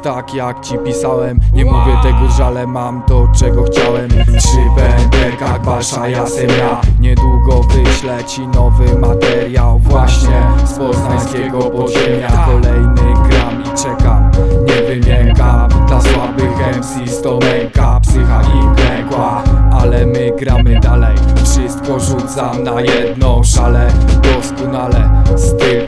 tak jak ci pisałem. Nie mówię tego, żale mam to czego chciałem. Będę jak wasza jasem ja. Niedługo wyślę ci nowy materiał. Właśnie z poznańskiego podziemia. Kolejny gram i czekam, nie wymiękam. Dla słabych MC to męka, psycha im klękła Ale my gramy dalej, wszystko rzucam na jedną szalę Doskonale, styl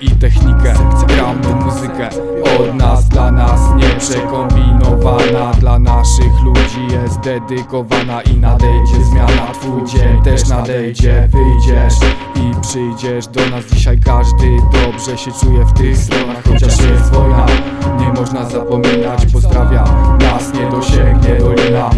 dedykowana I nadejdzie zmiana, twój dzień też nadejdzie. Wyjdziesz i przyjdziesz do nas. Dzisiaj Każdy dobrze się czuje w tych stronach. Chociaż jest wojna, nie można zapominać. Pozdrawia, nas nie dosięgnie dolina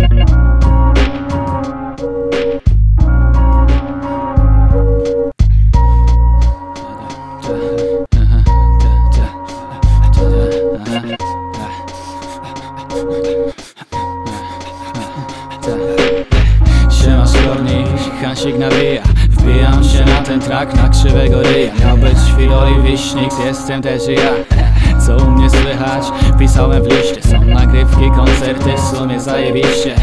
Siema szkornik, Hansik nawija. Wbijam się na ten trak na krzywego ryja. Miał być Filoli Wiśnik, jestem też i ja. Co u mnie słychać? Pisałem w liście. Są nagrywki, koncerty, w sumie zajebiście.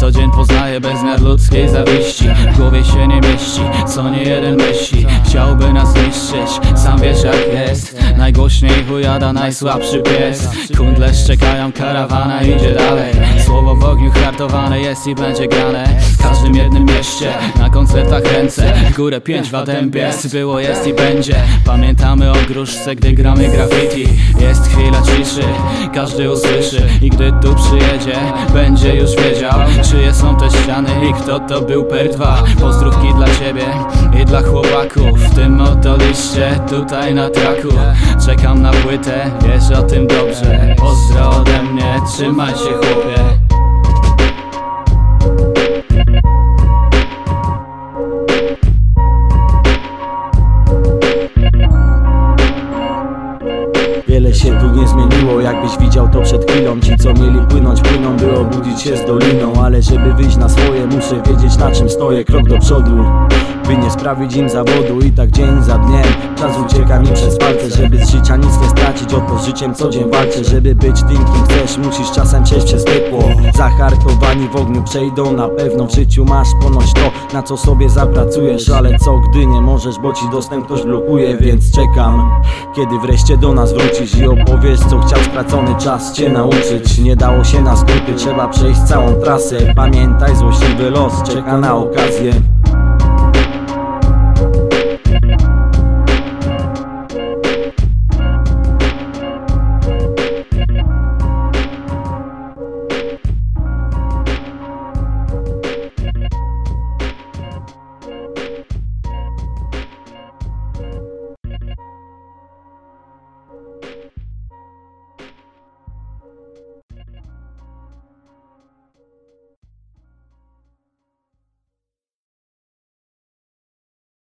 Co dzień poznaję bezmiar ludzkiej zawiści. W głowie się nie mieści, co nie jeden myśli Chciałby nas zniszczyć, sam wiesz jak jest. Najgłośniej chujada najsłabszy pies. Kundle czekają, karawana idzie dalej. Słowo w ogniu hartowane jest i będzie grane. W każdym jednym mieście, na koncertach ręce. W górę pięć w Adębie, było jest i będzie. Pamiętamy o gruszce, gdy gramy graffiti. Jest chwila ciszy, każdy usłyszy. I gdy tu przyjedzie, będzie już wiedział Czyje są te ściany i kto to był per dwa. Pozdrówki dla ciebie i dla chłopaków W tym oto liście, tutaj na traku. Czekam na płytę, wiesz o tym dobrze. Pozdro ode mnie, trzymaj się chłopie. Wiele się tu nie zmieniło, jakbyś widział to przed chwilą. Ci co mieli płynąć, płyną, by obudzić się z doliną. Ale żeby wyjść na swoje, muszę wiedzieć czym stoję Krok do przodu, by nie sprawić im zawodu. I tak dzień za dniem, czas ucieka mi przez palce Żeby z życia nic nie stracić, oto z życiem co dzień walczę Żeby być tym kim chcesz, musisz czasem przejść przez piekło. Zahartowani w ogniu przejdą na pewno W życiu masz ponoć to, na co sobie zapracujesz. Ale co gdy nie możesz, bo ci dostęp ktoś blokuje Więc czekam, kiedy wreszcie do nas wrócisz I opowiesz co chciał stracony czas cię nauczyć. Nie dało się na skróty, trzeba przejść całą trasę. Pamiętaj, złośliwy los czeka na okazję